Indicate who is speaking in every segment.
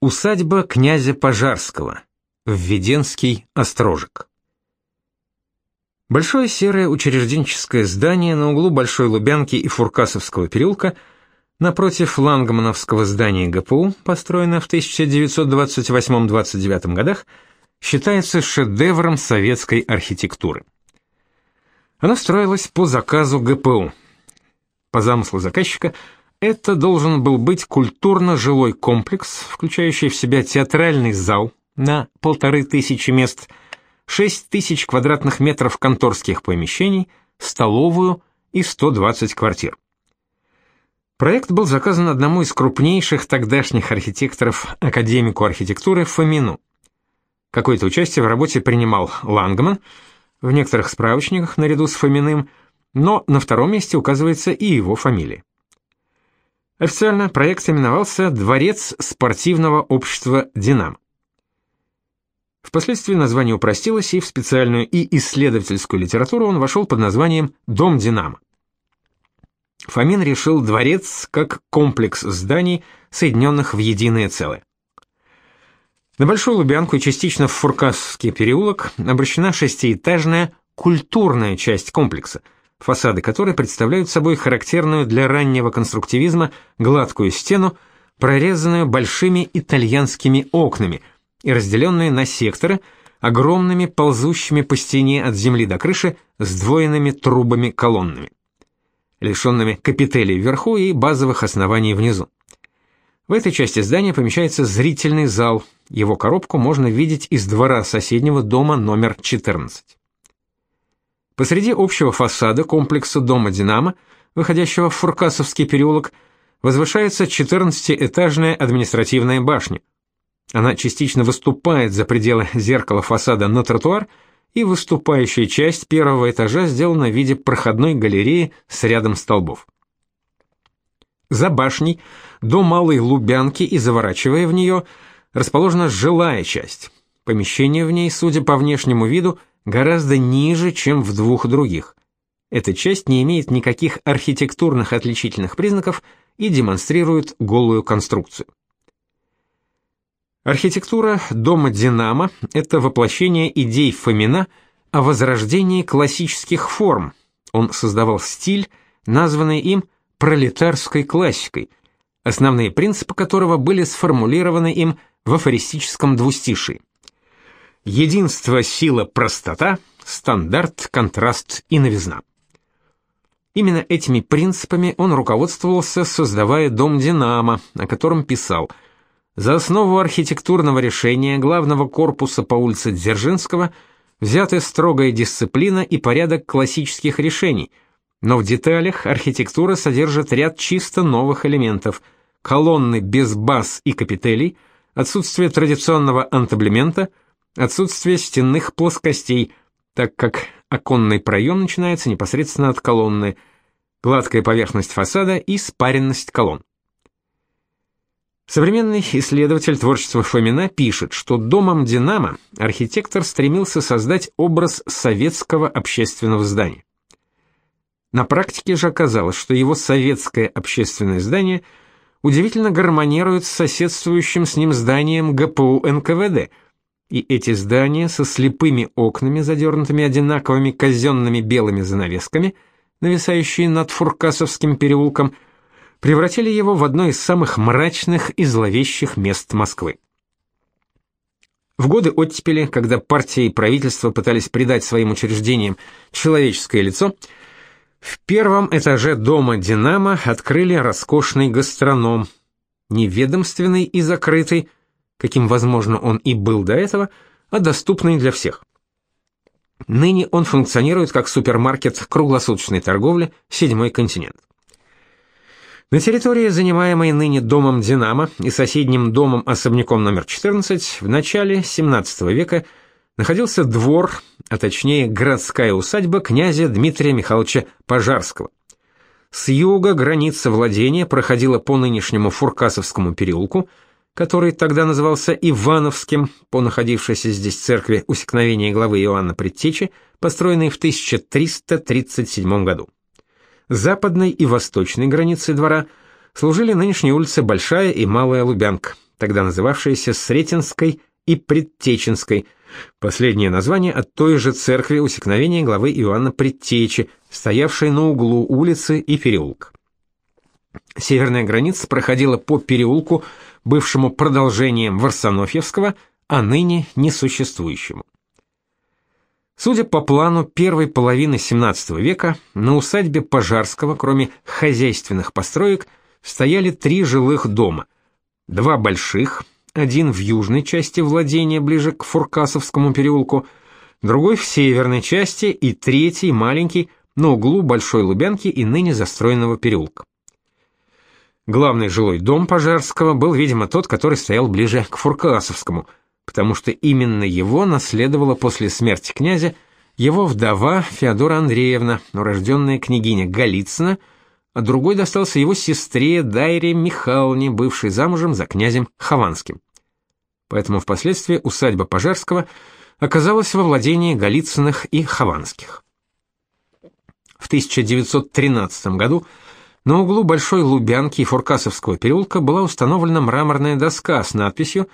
Speaker 1: Усадьба князя Пожарского. Введенский острожек. Большое серое учрежденческое здание на углу Большой Лубянки и Фуркасовского переулка напротив Лангмановского здания ГПУ, построенное в 1928-29 годах, считается шедевром советской архитектуры. Оно строилось по заказу ГПУ. По замыслу заказчика это должен был быть культурно-жилой комплекс, включающий в себя театральный зал на полторы тысячи мест – 6 тысяч квадратных метров конторских помещений, столовую и 120 квартир. Проект был заказан одному из крупнейших тогдашних архитекторов, академику архитектуры Фомину. Какое-то участие в работе принимал Лангман, в некоторых справочниках наряду с Фоминым, но на втором месте указывается и его фамилия. Официально проект именовался «Дворец спортивного общества «Динамо». Впоследствии название упростилось, и в специальную и исследовательскую литературу он вошел под названием «Дом Динамо». Фомин решил дворец как комплекс зданий, соединенных в единое целое. На Большую Лубянку и частично в Фуркасовский переулок обращена шестиэтажная культурная часть комплекса, фасады которой представляют собой характерную для раннего конструктивизма гладкую стену, прорезанную большими итальянскими окнами – и разделенные на секторы огромными ползущими по стене от земли до крыши сдвоенными трубами-колоннами, лишенными капителей вверху и базовых оснований внизу. В этой части здания помещается зрительный зал. Его коробку можно видеть из двора соседнего дома номер 14. Посреди общего фасада комплекса дома «Динамо», выходящего в Фуркасовский переулок, возвышается 14-этажная административная башня – она частично выступает за пределы зеркала фасада на тротуар, и выступающая часть первого этажа сделана в виде проходной галереи с рядом столбов. За башней, до Малой Лубянки и заворачивая в нее, расположена жилая часть. Помещение в ней, судя по внешнему виду, гораздо ниже, чем в двух других. Эта часть не имеет никаких архитектурных отличительных признаков и демонстрирует голую конструкцию. Архитектура дома Динамо – это воплощение идей Фомина о возрождении классических форм. Он создавал стиль, названный им пролетарской классикой, основные принципы которого были сформулированы им в афористическом двустишии. Единство, сила, простота, стандарт, контраст и новизна. Именно этими принципами он руководствовался, создавая дом Динамо, о котором писал – за основу архитектурного решения главного корпуса по улице Дзержинского взяты строгая дисциплина и порядок классических решений, но в деталях архитектура содержит ряд чисто новых элементов: колонны без баз и капителей, отсутствие традиционного антаблемента, отсутствие стенных плоскостей, так как оконный проем начинается непосредственно от колонны, гладкая поверхность фасада и спаренность колонн. Современный исследователь творчества Фомина пишет, что домом «Динамо» архитектор стремился создать образ советского общественного здания. На практике же оказалось, что его советское общественное здание удивительно гармонирует с соседствующим с ним зданием ГПУ НКВД, и эти здания со слепыми окнами, задернутыми одинаковыми казенными белыми занавесками, нависающие над Фуркасовским переулком – превратили его в одно из самых мрачных и зловещих мест Москвы. В годы оттепели, когда партия и правительство пытались придать своим учреждениям человеческое лицо, в первом этаже дома «Динамо» открыли роскошный гастроном, неведомственный и закрытый, каким, возможно, он и был до этого, а доступный для всех. Ныне он функционирует как супермаркет круглосуточной торговли «Седьмой континент». На территории, занимаемой ныне домом «Динамо» и соседним домом-особняком номер 14, в начале XVII века находился двор, а точнее городская усадьба князя Дмитрия Михайловича Пожарского. С юга граница владения проходила по нынешнему Фуркасовскому переулку, который тогда назывался Ивановским, по находившейся здесь церкви усекновения главы Иоанна Предтечи, построенной в 1337 году западной и восточной границей двора служили нынешние улицы Большая и Малая Лубянка, тогда называвшаяся Сретенской и Предтеченской, последнее название от той же церкви усекновения главы Иоанна Предтечи, стоявшей на углу улицы и переулка. Северная граница проходила по переулку, бывшему продолжением Варсонофьевского, а ныне несуществующему. Судя по плану первой половины XVII века, на усадьбе Пожарского, кроме хозяйственных построек, стояли три жилых дома. Два больших, один в южной части владения, ближе к Фуркасовскому переулку, другой в северной части и третий, маленький, на углу Большой Лубянки и ныне застроенного переулка. Главный жилой дом Пожарского был, видимо, тот, который стоял ближе к Фуркасовскому – потому что именно его наследовала после смерти князя его вдова Феодора Андреевна, урожденная княгиня Голицына, а другой достался его сестре Дайре Михайловне, бывшей замужем за князем Хованским. Поэтому впоследствии усадьба Пожарского оказалась во владении Голицыных и Хованских. В 1913 году на углу Большой Лубянки и Фуркасовского переулка была установлена мраморная доска с надписью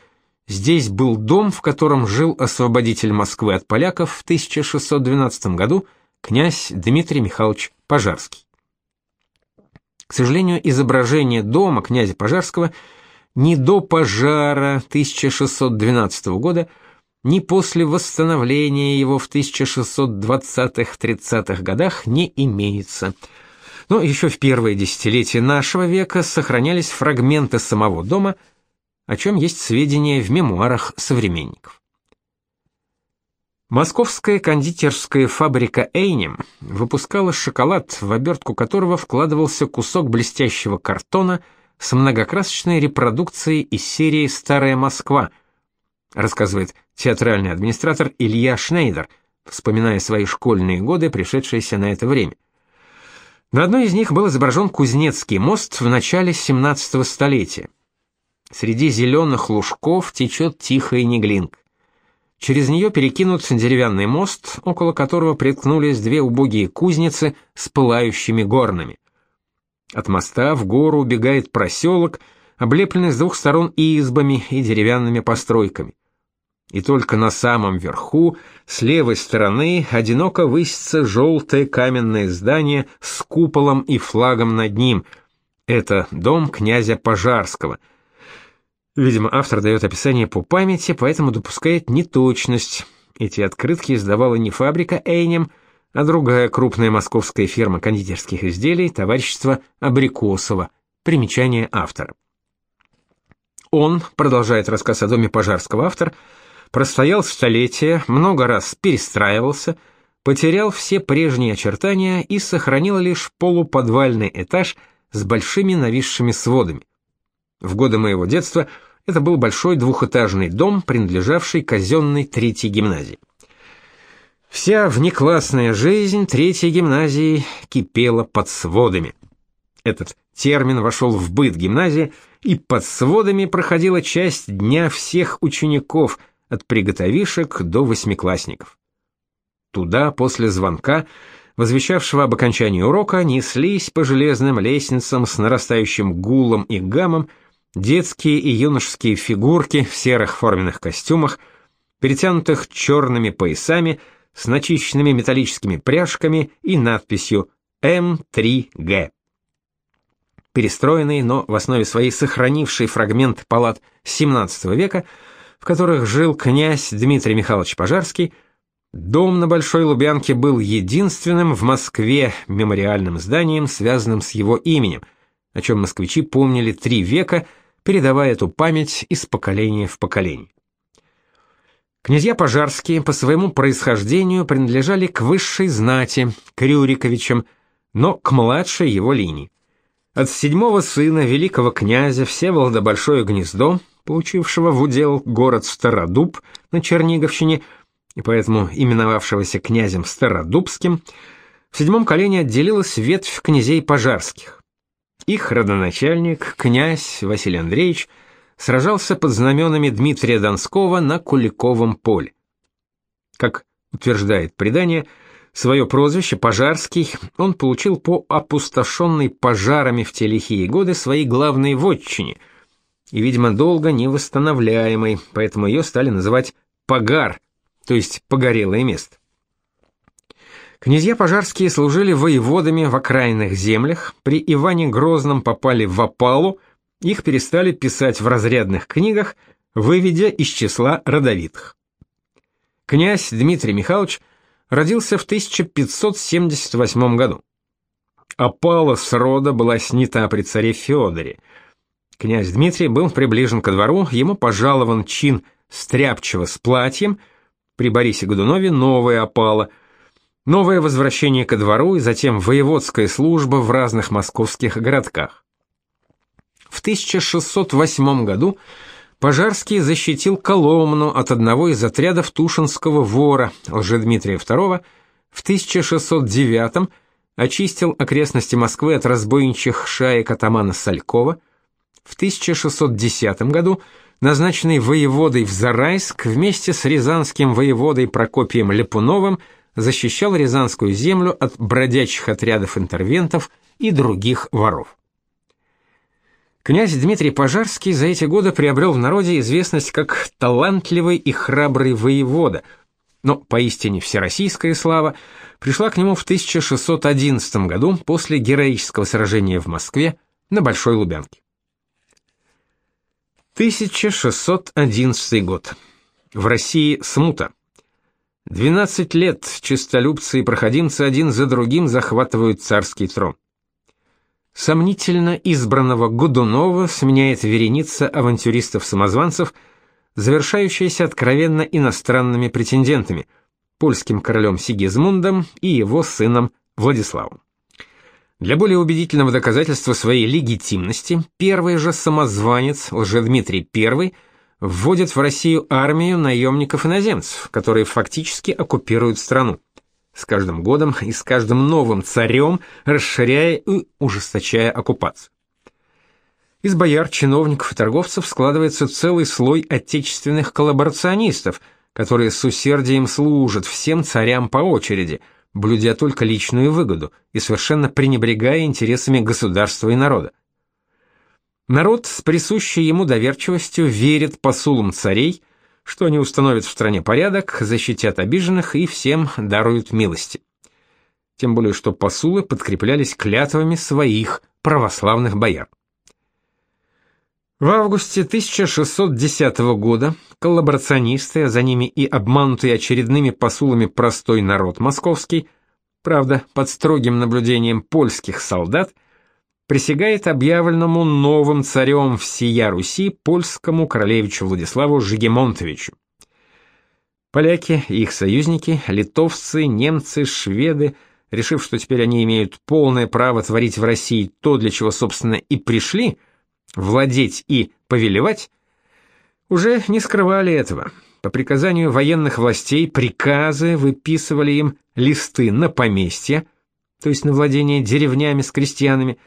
Speaker 1: Здесь был дом, в котором жил освободитель Москвы от поляков в 1612 году князь Дмитрий Михайлович Пожарский. К сожалению, изображение дома князя Пожарского ни до пожара 1612 года, ни после восстановления его в 1620-30-х годах не имеется. Но еще в первые десятилетия нашего века сохранялись фрагменты самого дома – о чем есть сведения в мемуарах современников. Московская кондитерская фабрика Эйнем выпускала шоколад, в обертку которого вкладывался кусок блестящего картона с многокрасочной репродукцией из серии «Старая Москва», рассказывает театральный администратор Илья Шнейдер, вспоминая свои школьные годы, пришедшиеся на это время. На одной из них был изображен Кузнецкий мост в начале 17 столетия. Среди зеленых лужков течет тихая Неглинка. Через нее перекинут деревянный мост, около которого приткнулись две убогие кузницы с пылающими горнами. От моста в гору убегает проселок, облепленный с двух сторон избами и деревянными постройками. И только на самом верху, с левой стороны, одиноко высится желтое каменное здание с куполом и флагом над ним. Это дом князя Пожарского — Видимо, автор дает описание по памяти, поэтому допускает неточность. Эти открытки издавала не фабрика Эйнем, а другая крупная московская фирма кондитерских изделий, товарищество Абрикосова. Примечание автора. Он, продолжает рассказ о доме Пожарского автор, простоял столетия, много раз перестраивался, потерял все прежние очертания и сохранил лишь полуподвальный этаж с большими нависшими сводами. В годы моего детства это был большой двухэтажный дом, принадлежавший казенной третьей гимназии. Вся внеклассная жизнь третьей гимназии кипела под сводами. Этот термин вошел в быт гимназии, и под сводами проходила часть дня всех учеников, от приготовишек до восьмиклассников. Туда после звонка, возвещавшего об окончании урока, неслись по железным лестницам с нарастающим гулом и гамом, Детские и юношеские фигурки в серых форменных костюмах, перетянутых черными поясами с начищенными металлическими пряжками и надписью М3Г. Перестроенный, но в основе своей сохранивший фрагмент палат XVII века, в которых жил князь Дмитрий Михайлович Пожарский, дом на Большой Лубянке был единственным в Москве мемориальным зданием, связанным с его именем, о чем москвичи помнили три века – передавая эту память из поколения в поколение. Князья Пожарские по своему происхождению принадлежали к высшей знати, к Рюриковичам, но к младшей его линии. От седьмого сына великого князя Всеволода Большое Гнездо, получившего в удел город Стародуб на Черниговщине, и поэтому именовавшегося князем Стародубским, в седьмом колене отделилась ветвь князей Пожарских. Их родоначальник, князь Василий Андреевич, сражался под знаменами Дмитрия Донского на Куликовом поле. Как утверждает предание, свое прозвище Пожарский он получил по опустошенной пожарами в те лихие годы своей главной вотчине, и, видимо, долго невосстановляемой, поэтому ее стали называть Погар, то есть погорелое место. Князья пожарские служили воеводами в окраинных землях, при Иване Грозном попали в опалу, их перестали писать в разрядных книгах, выведя из числа родовитых. Князь Дмитрий Михайлович родился в 1578 году. Опала с рода была снята при царе Федоре. Князь Дмитрий был приближен ко двору, ему пожалован чин стряпчего с платьем, при Борисе Годунове новая опала, новое возвращение ко двору и затем воеводская служба в разных московских городках. В 1608 году Пожарский защитил Коломну от одного из отрядов Тушинского вора Лжедмитрия II, в 1609 очистил окрестности Москвы от разбойничьих шаек атамана Салькова, в 1610 году назначенный воеводой в Зарайск вместе с рязанским воеводой Прокопием Лепуновым защищал рязанскую землю от бродячих отрядов интервентов и других воров. Князь Дмитрий Пожарский за эти годы приобрел в народе известность как талантливый и храбрый воевода, но поистине всероссийская слава пришла к нему в 1611 году после героического сражения в Москве на Большой Лубянке. 1611 год. В России смута. 12 лет чистолюбцы и проходимцы один за другим захватывают царский трон. Сомнительно избранного Годунова сменяет вереница авантюристов-самозванцев, завершающаяся откровенно иностранными претендентами – польским королем Сигизмундом и его сыном Владиславом. Для более убедительного доказательства своей легитимности, первый же самозванец Лжедмитрий I вводит в Россию армию наемников-иноземцев, которые фактически оккупируют страну. С каждым годом и с каждым новым царем расширяя и ужесточая оккупацию. Из бояр, чиновников и торговцев складывается целый слой отечественных коллаборационистов, которые с усердием служат всем царям по очереди – блюдя только личную выгоду и совершенно пренебрегая интересами государства и народа. Народ с присущей ему доверчивостью верит посулам царей, что они установят в стране порядок, защитят обиженных и всем даруют милости. Тем более, что посулы подкреплялись клятвами своих православных бояр. В августе 1610 года коллаборационисты, а за ними и обманутый очередными посулами простой народ московский, правда, под строгим наблюдением польских солдат, присягает объявленному новым царем всея Руси польскому королевичу Владиславу Жигемонтовичу. Поляки и их союзники, литовцы, немцы, шведы, решив, что теперь они имеют полное право творить в России то, для чего, собственно, и пришли – владеть и повелевать, уже не скрывали этого. По приказанию военных властей приказы выписывали им листы на поместье, то есть на владение деревнями с крестьянами.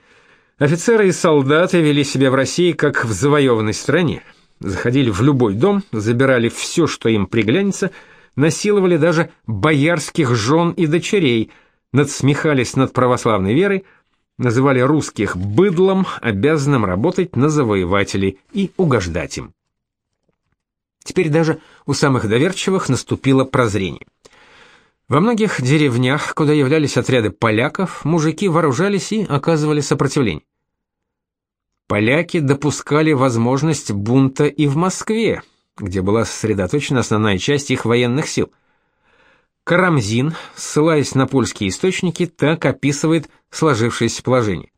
Speaker 1: Офицеры и солдаты вели себя в России как в завоеванной стране. Заходили в любой дом, забирали все, что им приглянется, насиловали даже боярских жен и дочерей, надсмехались над православной верой, называли русских быдлом, обязанным работать на завоевателей и угождать им. Теперь даже у самых доверчивых наступило прозрение. Во многих деревнях, куда являлись отряды поляков, мужики вооружались и оказывали сопротивление. Поляки допускали возможность бунта и в Москве, где была сосредоточена основная часть их военных сил – Карамзин, ссылаясь на польские источники, так описывает сложившееся положение.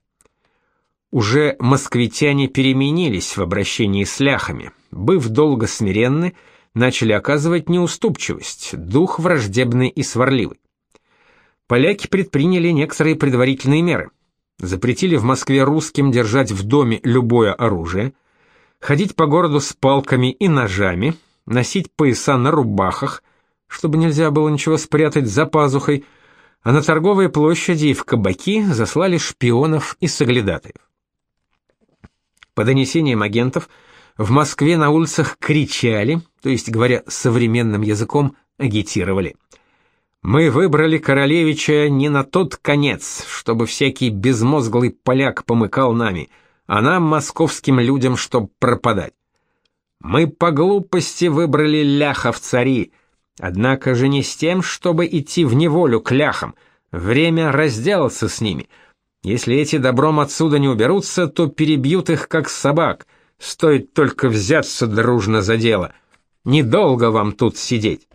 Speaker 1: Уже москвитяне переменились в обращении с ляхами, быв долго смиренны, начали оказывать неуступчивость, дух враждебный и сварливый. Поляки предприняли некоторые предварительные меры. Запретили в Москве русским держать в доме любое оружие, ходить по городу с палками и ножами, носить пояса на рубахах, чтобы нельзя было ничего спрятать за пазухой, а на торговые площади и в кабаки заслали шпионов и соглядатаев. По донесениям агентов, в Москве на улицах кричали, то есть, говоря современным языком, агитировали. «Мы выбрали королевича не на тот конец, чтобы всякий безмозглый поляк помыкал нами, а нам, московским людям, чтоб пропадать. Мы по глупости выбрали ляхов цари, однако же не с тем, чтобы идти в неволю к ляхам. Время разделаться с ними. Если эти добром отсюда не уберутся, то перебьют их как собак. Стоит только взяться дружно за дело. Недолго вам тут сидеть.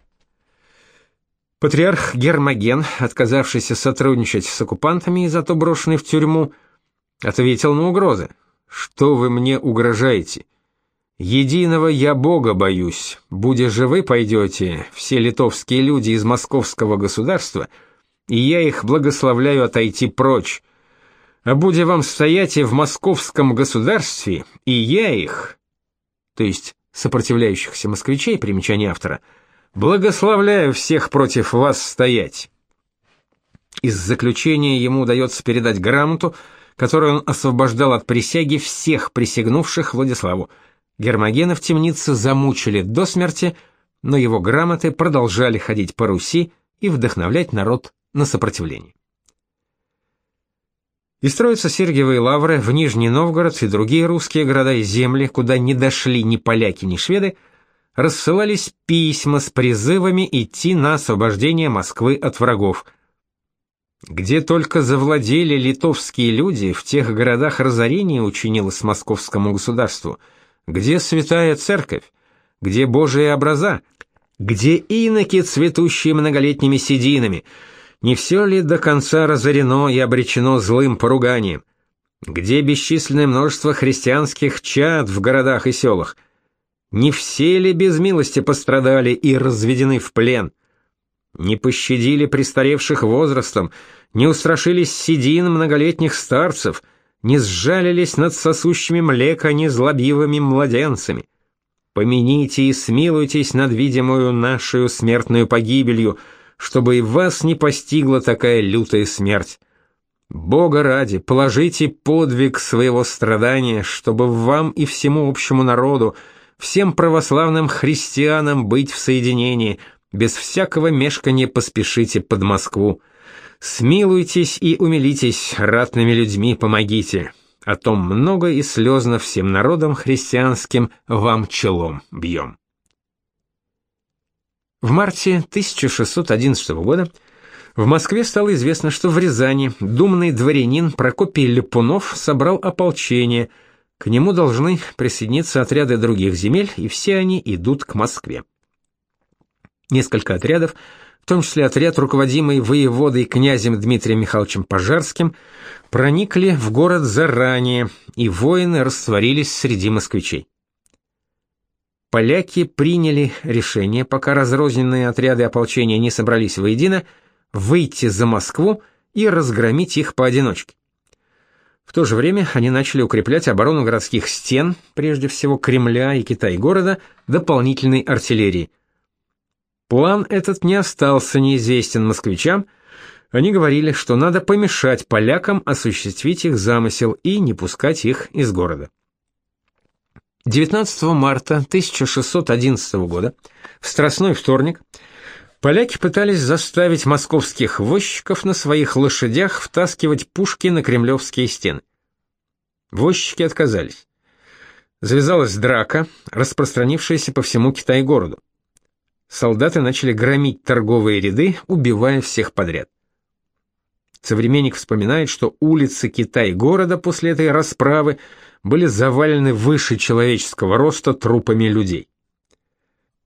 Speaker 1: Патриарх Гермоген, отказавшийся сотрудничать с оккупантами и зато брошенный в тюрьму, ответил на угрозы. «Что вы мне угрожаете? Единого я Бога боюсь. Будя живы пойдете, все литовские люди из московского государства, и я их благословляю отойти прочь. А будя вам стоять в московском государстве, и я их, то есть сопротивляющихся москвичей, примечание автора, благословляю всех против вас стоять. Из заключения ему удается передать грамоту, которой он освобождал от присяги всех присягнувших Владиславу, Гермогена в темнице замучили до смерти, но его грамоты продолжали ходить по Руси и вдохновлять народ на сопротивление. И строятся Сергиевые лавры в Нижний Новгород и другие русские города и земли, куда не дошли ни поляки, ни шведы, рассылались письма с призывами идти на освобождение Москвы от врагов. Где только завладели литовские люди, в тех городах разорение учинилось московскому государству – где святая церковь? Где Божие образа? Где иноки, цветущие многолетними сединами? Не все ли до конца разорено и обречено злым поруганием? Где бесчисленное множество христианских чад в городах и селах? Не все ли без милости пострадали и разведены в плен? Не пощадили престаревших возрастом, не устрашились седин многолетних старцев — не сжалились над сосущими млеко незлобивыми младенцами. Помяните и смилуйтесь над видимую нашу смертную погибелью, чтобы и вас не постигла такая лютая смерть. Бога ради, положите подвиг своего страдания, чтобы вам и всему общему народу, всем православным христианам быть в соединении, без всякого мешкания поспешите под Москву. Смилуйтесь и умилитесь, ратными людьми помогите. О том много и слезно всем народам христианским вам челом бьем. В марте 1611 года в Москве стало известно, что в Рязани думный дворянин Прокопий Лепунов собрал ополчение. К нему должны присоединиться отряды других земель, и все они идут к Москве. Несколько отрядов в том числе отряд, руководимый воеводой князем Дмитрием Михайловичем Пожарским, проникли в город заранее, и воины растворились среди москвичей. Поляки приняли решение, пока разрозненные отряды ополчения не собрались воедино, выйти за Москву и разгромить их поодиночке. В то же время они начали укреплять оборону городских стен, прежде всего Кремля и Китай-города, дополнительной артиллерией – План этот не остался неизвестен москвичам. Они говорили, что надо помешать полякам осуществить их замысел и не пускать их из города. 19 марта 1611 года, в Страстной вторник, поляки пытались заставить московских возчиков на своих лошадях втаскивать пушки на кремлевские стены. Возчики отказались. Завязалась драка, распространившаяся по всему Китай-городу солдаты начали громить торговые ряды, убивая всех подряд. Современник вспоминает, что улицы Китай-города после этой расправы были завалены выше человеческого роста трупами людей.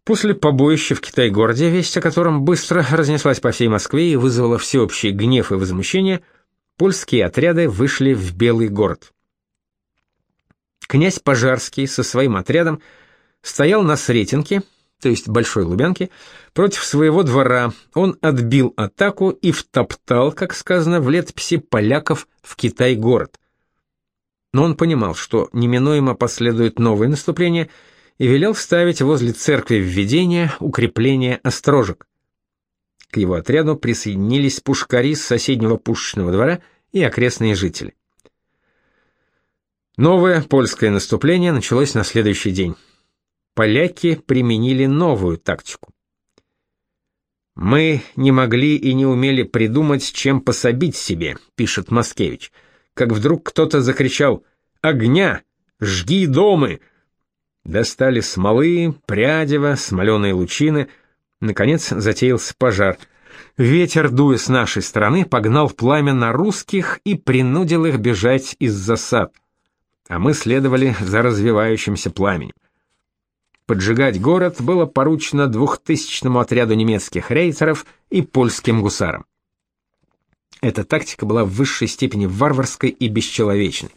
Speaker 1: После побоища в Китай-городе, весть о котором быстро разнеслась по всей Москве и вызвала всеобщий гнев и возмущение, польские отряды вышли в Белый город. Князь Пожарский со своим отрядом стоял на Сретенке, то есть Большой Лубянки, против своего двора. Он отбил атаку и втоптал, как сказано в летописи, поляков в Китай-город. Но он понимал, что неминуемо последует новое наступление, и велел ставить возле церкви введения укрепление острожек. К его отряду присоединились пушкари с соседнего пушечного двора и окрестные жители. Новое польское наступление началось на следующий день поляки применили новую тактику. «Мы не могли и не умели придумать, чем пособить себе», — пишет Маскевич, как вдруг кто-то закричал Огня! Жги домы!» Достали смолы, прядево, смоленые лучины. Наконец затеялся пожар. Ветер, дуя с нашей стороны, погнал пламя на русских и принудил их бежать из засад. А мы следовали за развивающимся пламенем. Поджигать город было поручено двухтысячному отряду немецких рейтеров и польским гусарам. Эта тактика была в высшей степени варварской и бесчеловечной.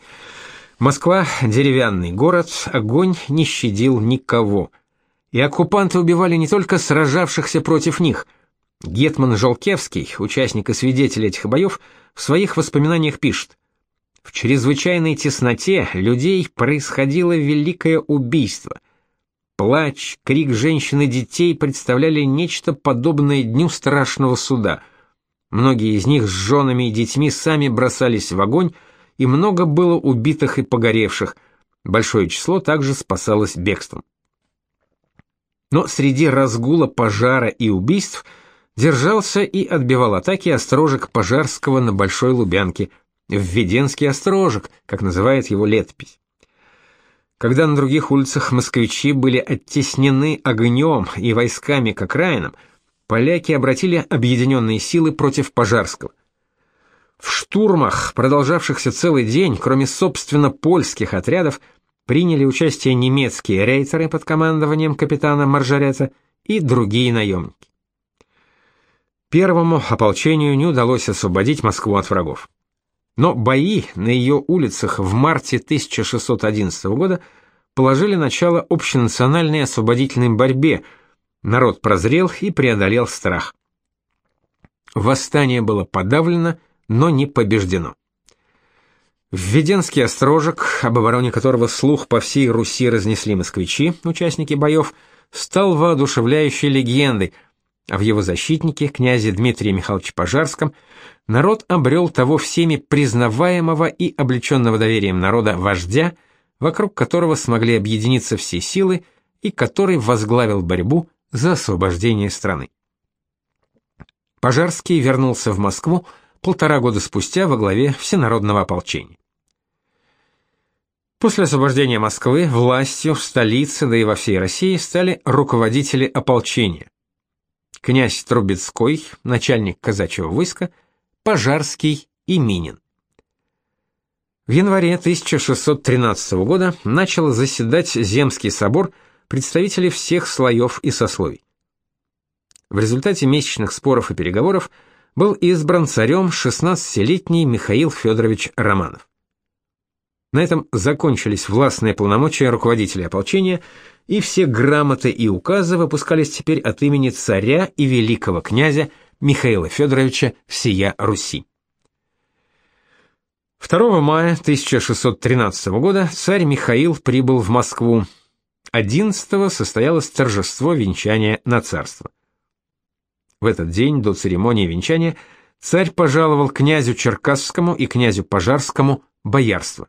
Speaker 1: Москва — деревянный город, огонь не щадил никого. И оккупанты убивали не только сражавшихся против них. Гетман Жолкевский, участник и свидетель этих боев, в своих воспоминаниях пишет. В чрезвычайной тесноте людей происходило великое убийство. Плач, крик женщин и детей представляли нечто подобное дню страшного суда — Многие из них с женами и детьми сами бросались в огонь, и много было убитых и погоревших. Большое число также спасалось бегством. Но среди разгула пожара и убийств держался и отбивал атаки острожек Пожарского на Большой Лубянке, Введенский острожек, как называет его летопись. Когда на других улицах москвичи были оттеснены огнем и войсками к окраинам, поляки обратили объединенные силы против Пожарского. В штурмах, продолжавшихся целый день, кроме собственно польских отрядов, приняли участие немецкие рейтеры под командованием капитана Маржарета и другие наемники. Первому ополчению не удалось освободить Москву от врагов. Но бои на ее улицах в марте 1611 года положили начало общенациональной освободительной борьбе – Народ прозрел и преодолел страх. Восстание было подавлено, но не побеждено. Введенский острожек, об обороне которого слух по всей Руси разнесли москвичи, участники боев, стал воодушевляющей легендой, а в его защитнике, князе Дмитрия Михайловича Пожарском, народ обрел того всеми признаваемого и облеченного доверием народа вождя, вокруг которого смогли объединиться все силы и который возглавил борьбу за освобождение страны. Пожарский вернулся в Москву полтора года спустя во главе Всенародного ополчения. После освобождения Москвы властью в столице, да и во всей России стали руководители ополчения. Князь Трубецкой, начальник казачьего войска, Пожарский и Минин. В январе 1613 года начал заседать Земский собор – представители всех слоев и сословий. В результате месячных споров и переговоров был избран царем 16-летний Михаил Федорович Романов. На этом закончились властные полномочия руководителей ополчения, и все грамоты и указы выпускались теперь от имени царя и великого князя Михаила Федоровича всея Руси. 2 мая 1613 года царь Михаил прибыл в Москву, 11-го состоялось торжество венчания на царство. В этот день до церемонии венчания царь пожаловал князю Черкасскому и князю Пожарскому боярство.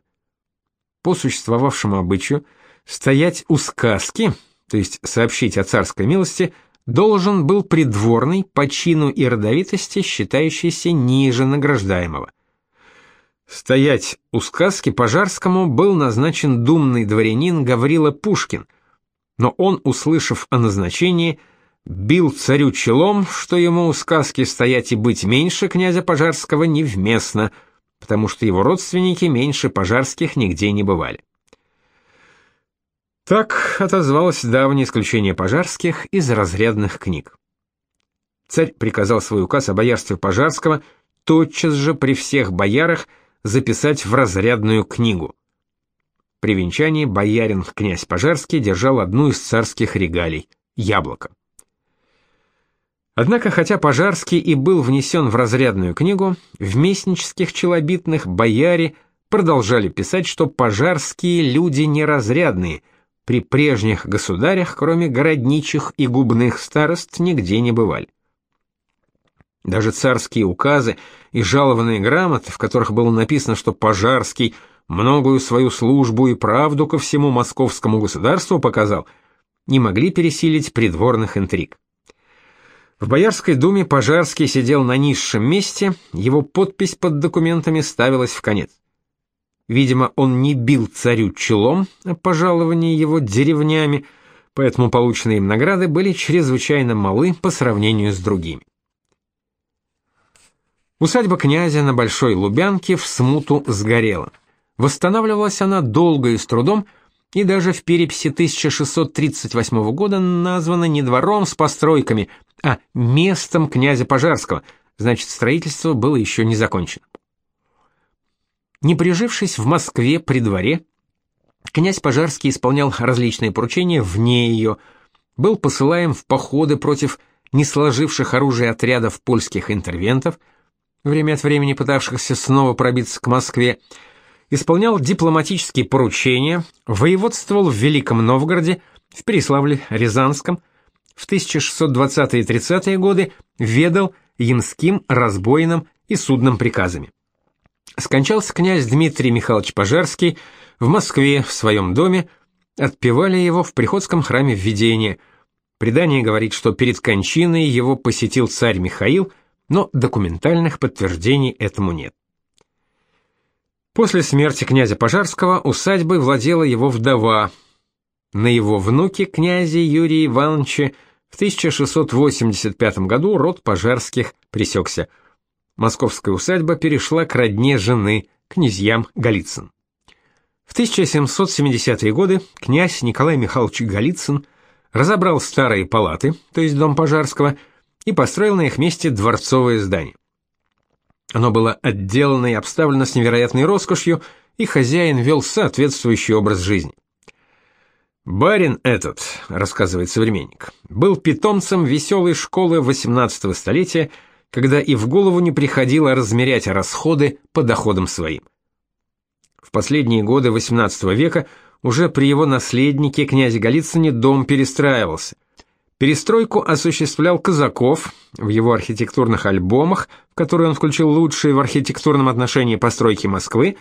Speaker 1: По существовавшему обычаю, стоять у сказки, то есть сообщить о царской милости, должен был придворный по чину и родовитости, считающийся ниже награждаемого. Стоять у сказки Пожарскому был назначен думный дворянин Гаврила Пушкин, но он, услышав о назначении, бил царю челом, что ему у сказки стоять и быть меньше князя Пожарского невместно, потому что его родственники меньше Пожарских нигде не бывали. Так отозвалось давнее исключение Пожарских из разрядных книг. Царь приказал свой указ о боярстве Пожарского тотчас же при всех боярах записать в разрядную книгу. При венчании боярин князь Пожарский держал одну из царских регалий яблоко. Однако, хотя Пожарский и был внесен в разрядную книгу, в местнических челобитных бояре продолжали писать, что пожарские люди неразрядные, при прежних государях, кроме городничих и губных старост, нигде не бывали. Даже царские указы и жалованные грамоты, в которых было написано, что Пожарский многою свою службу и правду ко всему московскому государству показал, не могли пересилить придворных интриг. В Боярской думе Пожарский сидел на низшем месте, его подпись под документами ставилась в конец. Видимо, он не бил царю челом о пожаловании его деревнями, поэтому полученные им награды были чрезвычайно малы по сравнению с другими. Усадьба князя на Большой Лубянке в смуту сгорела. Восстанавливалась она долго и с трудом, и даже в переписи 1638 года названа не двором с постройками, а местом князя Пожарского, значит, строительство было еще не закончено. Не прижившись в Москве при дворе, князь Пожарский исполнял различные поручения вне ее, был посылаем в походы против не сложивших оружие отрядов польских интервентов, время от времени пытавшихся снова пробиться к Москве, исполнял дипломатические поручения, воеводствовал в Великом Новгороде, в Переславле-Рязанском, в 1620-30-е годы ведал ямским, разбойным и судным приказами. Скончался князь Дмитрий Михайлович Пожарский в Москве в своем доме, отпевали его в приходском храме Введения. Предание говорит, что перед кончиной его посетил царь Михаил, но документальных подтверждений этому нет. После смерти князя Пожарского усадьбой владела его вдова. На его внуке князе Юрия Ивановича в 1685 году род Пожарских пресекся. Московская усадьба перешла к родне жены, князьям Голицын. В 1770-е годы князь Николай Михайлович Голицын разобрал старые палаты, то есть дом Пожарского, и построил на их месте дворцовое здание. Оно было отделано и обставлено с невероятной роскошью, и хозяин вел соответствующий образ жизни. Барин этот, рассказывает современник, был питомцем веселой школы XVIII столетия, когда и в голову не приходило размерять расходы по доходам своим. В последние годы XVIII века уже при его наследнике князе Голицыне дом перестраивался. Перестройку осуществлял Казаков в его архитектурных альбомах, в которые он включил лучшие в архитектурном отношении постройки Москвы,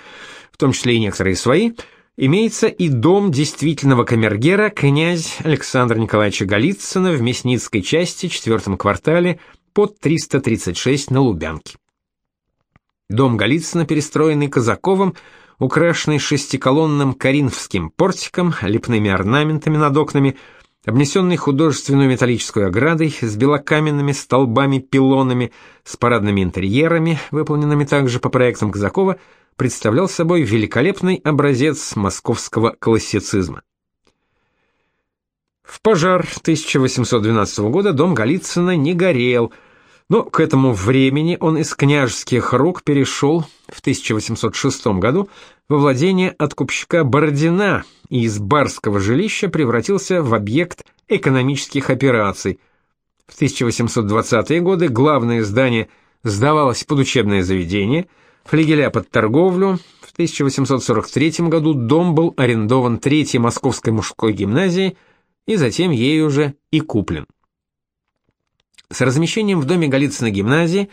Speaker 1: в том числе и некоторые свои, имеется и дом действительного камергера князь Александра Николаевича Голицына в Мясницкой части, четвертом квартале, под 336 на Лубянке. Дом Голицына, перестроенный Казаковым, украшенный шестиколонным коринфским портиком, лепными орнаментами над окнами – обнесенный художественную металлической оградой с белокаменными столбами-пилонами, с парадными интерьерами, выполненными также по проектам Казакова, представлял собой великолепный образец московского классицизма. В пожар 1812 года дом Голицына не горел, но к этому времени он из княжеских рук перешел в 1806 году во владение откупщика Бородина и из барского жилища превратился в объект экономических операций. В 1820-е годы главное здание сдавалось под учебное заведение, флигеля под торговлю. В 1843 году дом был арендован Третьей Московской мужской гимназией и затем ей уже и куплен. С размещением в доме Голицына гимназии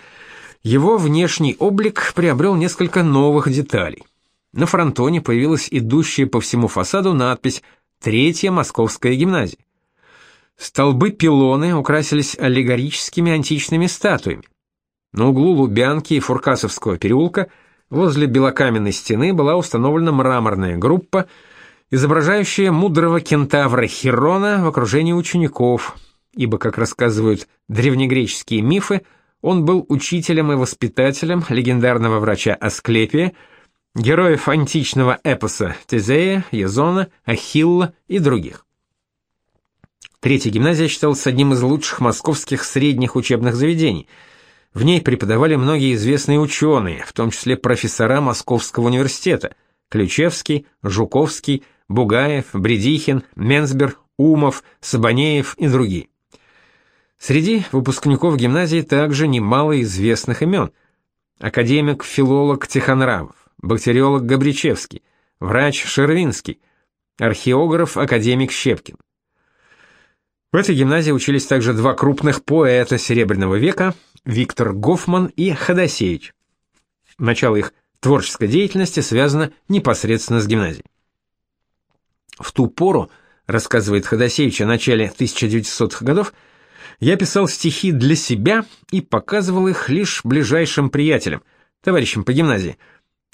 Speaker 1: его внешний облик приобрел несколько новых деталей. На фронтоне появилась идущая по всему фасаду надпись «Третья Московская гимназия». Столбы-пилоны украсились аллегорическими античными статуями. На углу Лубянки и Фуркасовского переулка возле белокаменной стены была установлена мраморная группа, изображающая мудрого кентавра Хирона в окружении учеников, ибо, как рассказывают древнегреческие мифы, он был учителем и воспитателем легендарного врача Асклепия, героев античного эпоса Тезея, Язона, Ахилла и других. Третья гимназия считалась одним из лучших московских средних учебных заведений. В ней преподавали многие известные ученые, в том числе профессора Московского университета – Ключевский, Жуковский, Бугаев, Бредихин, Менсбер, Умов, Сабанеев и другие. Среди выпускников гимназии также немало известных имен. Академик-филолог Тихонравов, бактериолог Габричевский, врач Шервинский, археограф-академик Щепкин. В этой гимназии учились также два крупных поэта Серебряного века Виктор Гофман и Ходосевич. Начало их творческой деятельности связано непосредственно с гимназией. В ту пору, рассказывает Ходосевич о начале 1900-х годов, я писал стихи для себя и показывал их лишь ближайшим приятелям, товарищам по гимназии –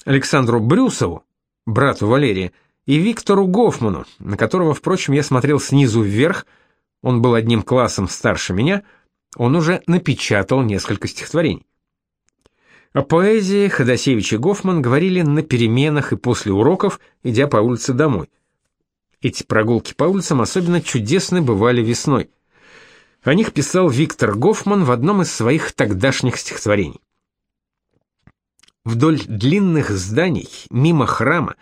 Speaker 1: Александру Брюсову, брату Валерия, и Виктору Гофману, на которого, впрочем, я смотрел снизу вверх, он был одним классом старше меня, он уже напечатал несколько стихотворений. О поэзии Ходосевич и Гофман говорили на переменах и после уроков, идя по улице домой. Эти прогулки по улицам особенно чудесны бывали весной. О них писал Виктор Гофман в одном из своих тогдашних стихотворений. Вдоль длинных зданий, мимо храма,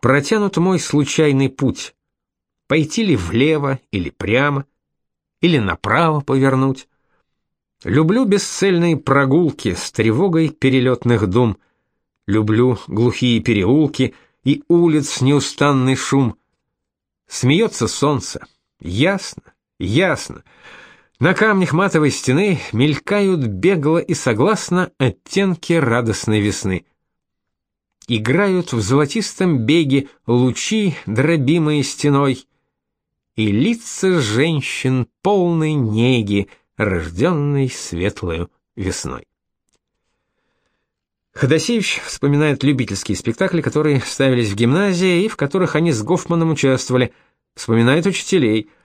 Speaker 1: протянут мой случайный путь. Пойти ли влево или прямо, или направо повернуть. Люблю бесцельные прогулки с тревогой перелетных дум. Люблю глухие переулки и улиц неустанный шум. Смеется солнце. Ясно, ясно. На камнях матовой стены мелькают бегло и согласно оттенки радостной весны. Играют в золотистом беге лучи, дробимые стеной, и лица женщин полной неги, рожденной светлою весной. Ходосевич вспоминает любительские спектакли, которые ставились в гимназии и в которых они с Гофманом участвовали, вспоминает учителей –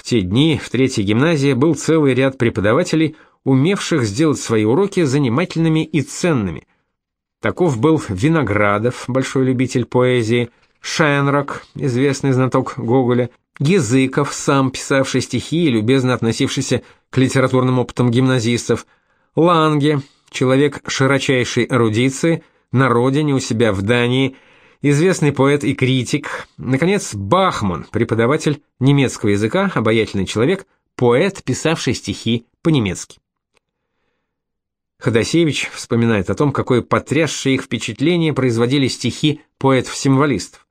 Speaker 1: в те дни в третьей гимназии был целый ряд преподавателей, умевших сделать свои уроки занимательными и ценными. Таков был Виноградов, большой любитель поэзии, Шенрок, известный знаток Гоголя, Языков, сам писавший стихи и любезно относившийся к литературным опытам гимназистов, Ланге, человек широчайшей эрудиции, на родине у себя в Дании – известный поэт и критик, наконец, Бахман, преподаватель немецкого языка, обаятельный человек, поэт, писавший стихи по-немецки. Ходосевич вспоминает о том, какое потрясшее их впечатление производили стихи поэтов-символистов.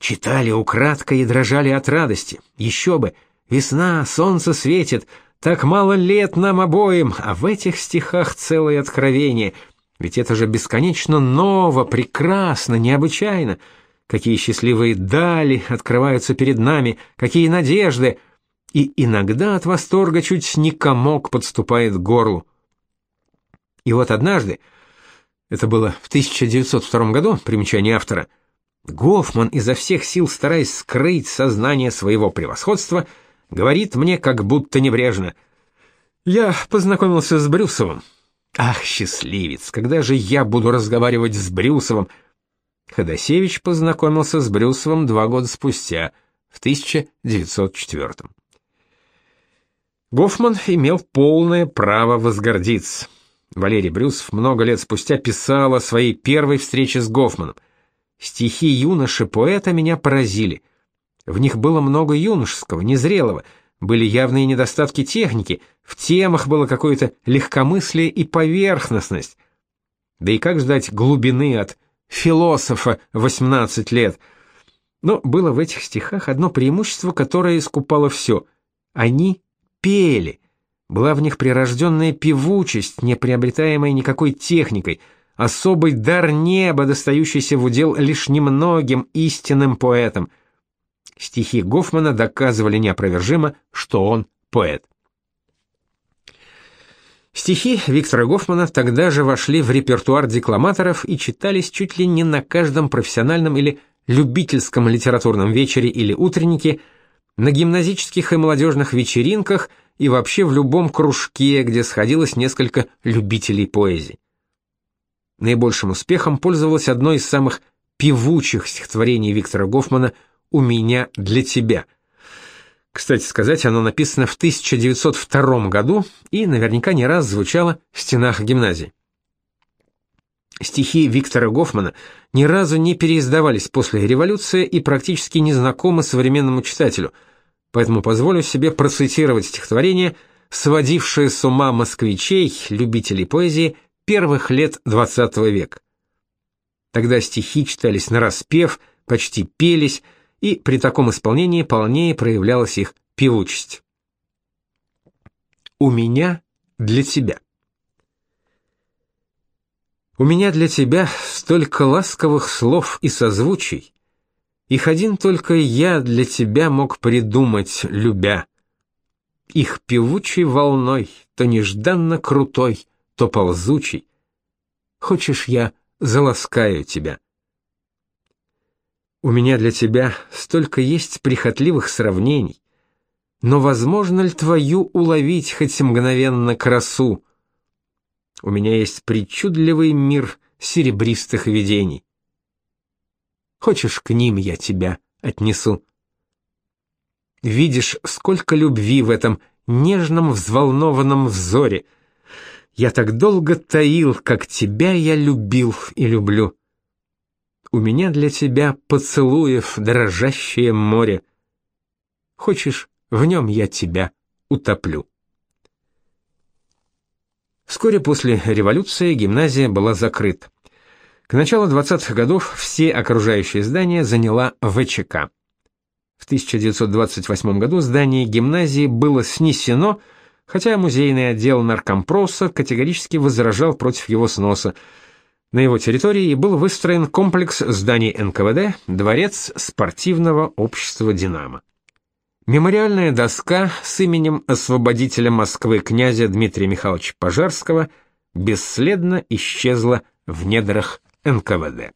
Speaker 1: Читали украдкой и дрожали от радости. Еще бы, весна, солнце светит, так мало лет нам обоим, а в этих стихах целое откровение — ведь это же бесконечно ново, прекрасно, необычайно. Какие счастливые дали открываются перед нами, какие надежды. И иногда от восторга чуть не комок подступает к горлу. И вот однажды, это было в 1902 году, примечание автора, Гофман изо всех сил, стараясь скрыть сознание своего превосходства, говорит мне как будто небрежно: "Я познакомился с Брюсовым. Ах, счастливец, когда же я буду разговаривать с Брюсовым? Ходосевич познакомился с Брюсовым два года спустя, в 1904 Гофман имел полное право возгордиться. Валерий Брюсов много лет спустя писал о своей первой встрече с Гофманом. Стихи юноши-поэта меня поразили. В них было много юношеского, незрелого, были явные недостатки техники, в темах было какое-то легкомыслие и поверхностность. Да и как ждать глубины от философа 18 лет? Но было в этих стихах одно преимущество, которое искупало все. Они пели. Была в них прирожденная певучесть, не приобретаемая никакой техникой, особый дар неба, достающийся в удел лишь немногим истинным поэтам — Стихи Гофмана доказывали неопровержимо, что он поэт. Стихи Виктора Гофмана тогда же вошли в репертуар декламаторов и читались чуть ли не на каждом профессиональном или любительском литературном вечере или утреннике, на гимназических и молодежных вечеринках и вообще в любом кружке, где сходилось несколько любителей поэзии. Наибольшим успехом пользовалось одно из самых певучих стихотворений Виктора Гофмана «У меня для тебя». Кстати сказать, оно написано в 1902 году и наверняка не раз звучало в стенах гимназии. Стихи Виктора Гофмана ни разу не переиздавались после революции и практически не знакомы современному читателю, поэтому позволю себе процитировать стихотворение, сводившее с ума москвичей, любителей поэзии, первых лет XX века. Тогда стихи читались на распев, почти пелись, и при таком исполнении полнее проявлялась их певучесть. У меня для тебя. У меня для тебя столько ласковых слов и созвучий, их один только я для тебя мог придумать, любя. Их певучей волной, то нежданно крутой, то ползучий. Хочешь, я заласкаю тебя. У меня для тебя столько есть прихотливых сравнений. Но возможно ли твою уловить хоть мгновенно красу? У меня есть причудливый мир серебристых видений. Хочешь, к ним я тебя отнесу? Видишь, сколько любви в этом нежном взволнованном взоре. Я так долго таил, как тебя я любил и люблю. У меня для тебя поцелуев дрожащее море. Хочешь, в нем я тебя утоплю. Вскоре после революции гимназия была закрыта. К началу 20-х годов все окружающие здания заняла ВЧК. В 1928 году здание гимназии было снесено, хотя музейный отдел наркомпроса категорически возражал против его сноса. На его территории был выстроен комплекс зданий НКВД, дворец спортивного общества «Динамо». Мемориальная доска с именем освободителя Москвы князя Дмитрия Михайловича Пожарского бесследно исчезла в недрах НКВД.